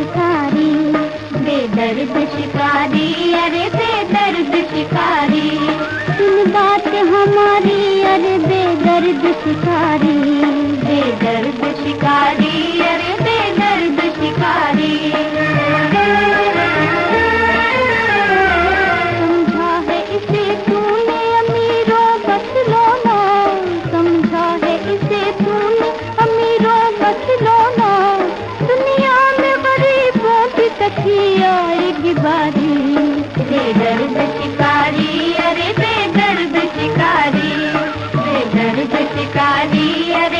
शिकारी, बेदर्द शिकारी, अरे बेदर्द शिकारी। सुन बात हमारी, अरे बेदर्द शिकारी। बेदर्द शिकारी, अरे बेदर्द शिकारी। आएगी बारी। बेदर्द शिकारी अरे बेदर्द शिकारी। बेदर्द शिकारी अरे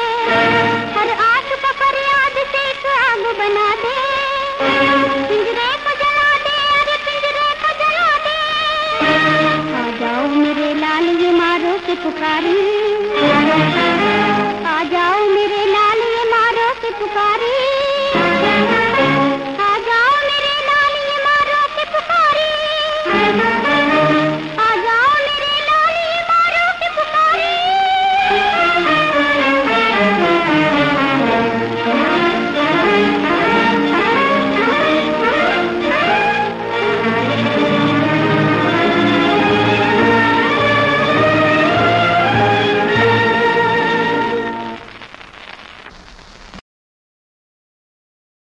पुकारी आजा